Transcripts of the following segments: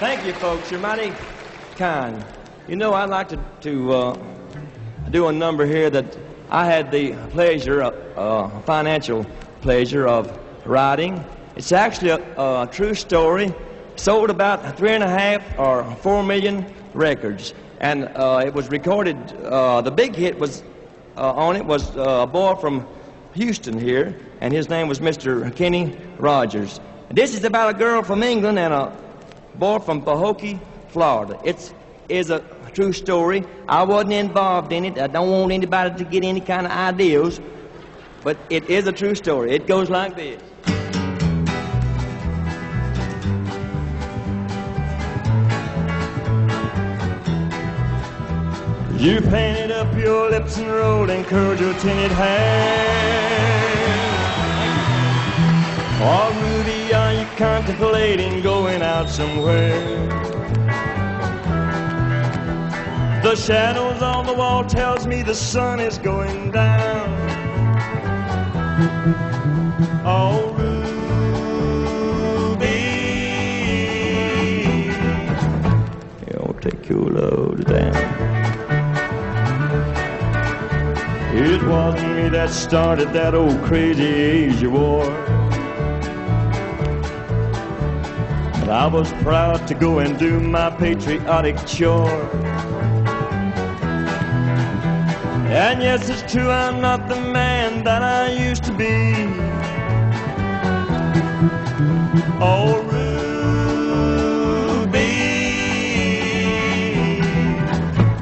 Thank you, folks. You're mighty kind. You know, I'd like to, to uh, do a number here that I had the pleasure, uh, financial pleasure of writing. It's actually a, a true story. Sold about three and a half or four million records, and uh, it was recorded. Uh, the big hit was uh, on it was a boy from Houston here, and his name was Mr. Kenny Rogers. This is about a girl from England and a boy from Pahokee, Florida. It's is a true story. I wasn't involved in it. I don't want anybody to get any kind of ideas, but it is a true story. It goes like this. You painted up your lips and rolled and curled your tinted hair. Ruby, are contemplating going out somewhere? The shadows on the wall tells me the sun is going down. Oh, Ruby, I'll take your load down. It wasn't me that started that old crazy Asia war. I was proud to go and do my patriotic chore. And yes, it's true, I'm not the man that I used to be. Oh, Ruby,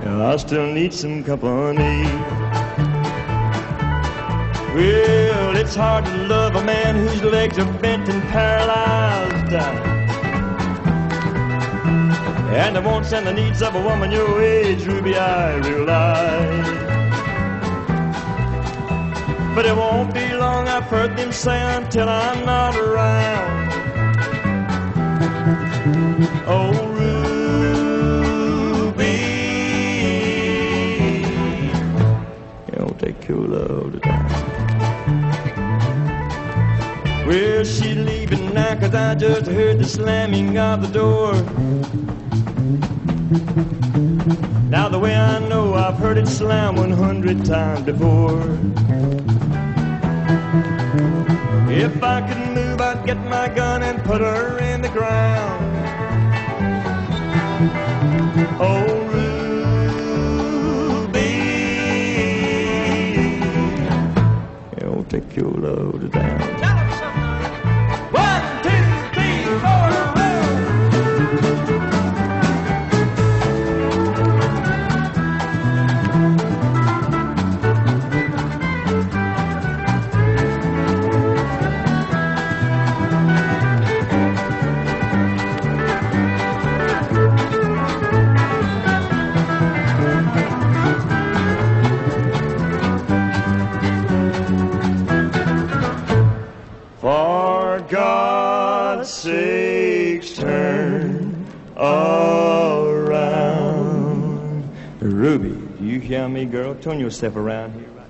I still need some company. Well, it's hard to love a man whose legs are bent and paralyzed. And the wants and the needs of a woman your age, Ruby, I realize. But it won't be long, I've heard them say, until I'm not around. Oh, Ruby, it'll take your love to die. Well, she's leaving now, cause I just heard the slamming of the door. Now, the way I know, I've heard it slam 100 times before. If I could move, I'd get my gun and put her in the ground. Oh, Ruby, it'll take your load down. For God's sakes, turn around. Ruby, do you hear me, girl? Turn yourself around here.